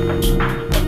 Thank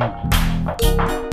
Música